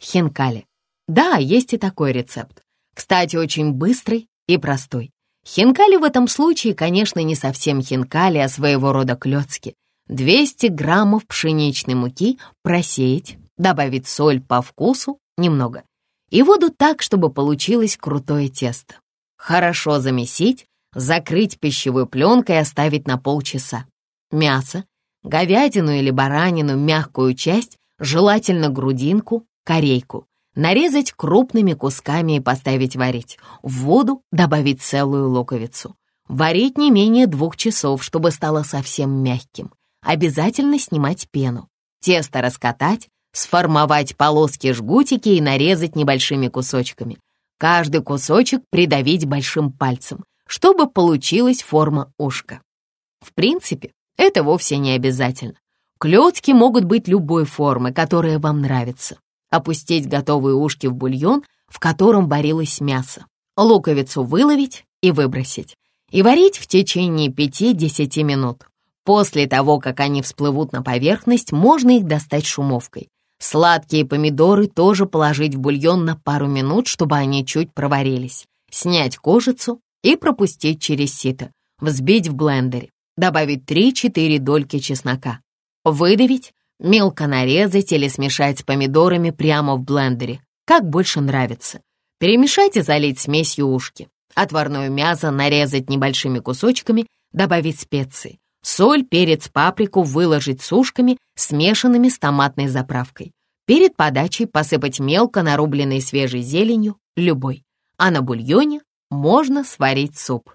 хинкали. Да, есть и такой рецепт. Кстати, очень быстрый и простой. Хинкали в этом случае, конечно, не совсем хинкали, а своего рода клёцки. 200 граммов пшеничной муки просеять, добавить соль по вкусу немного и воду так, чтобы получилось крутое тесто. Хорошо замесить, закрыть пищевой пленкой и оставить на полчаса. Мясо, говядину или баранину, мягкую часть, желательно грудинку, корейку, нарезать крупными кусками и поставить варить. В воду добавить целую луковицу. Варить не менее двух часов, чтобы стало совсем мягким. Обязательно снимать пену. Тесто раскатать, сформовать полоски-жгутики и нарезать небольшими кусочками. Каждый кусочек придавить большим пальцем, чтобы получилась форма ушка. В принципе, это вовсе не обязательно. Клетки могут быть любой формы, которая вам нравится. Опустить готовые ушки в бульон, в котором варилось мясо. Луковицу выловить и выбросить. И варить в течение 5-10 минут. После того, как они всплывут на поверхность, можно их достать шумовкой. Сладкие помидоры тоже положить в бульон на пару минут, чтобы они чуть проварились. Снять кожицу и пропустить через сито. Взбить в блендере. Добавить 3-4 дольки чеснока. Выдавить, мелко нарезать или смешать с помидорами прямо в блендере, как больше нравится. Перемешать и залить смесью ушки. Отварное мясо нарезать небольшими кусочками, добавить специи. Соль, перец, паприку выложить с ушками, смешанными с томатной заправкой. Перед подачей посыпать мелко нарубленной свежей зеленью, любой. А на бульоне можно сварить суп.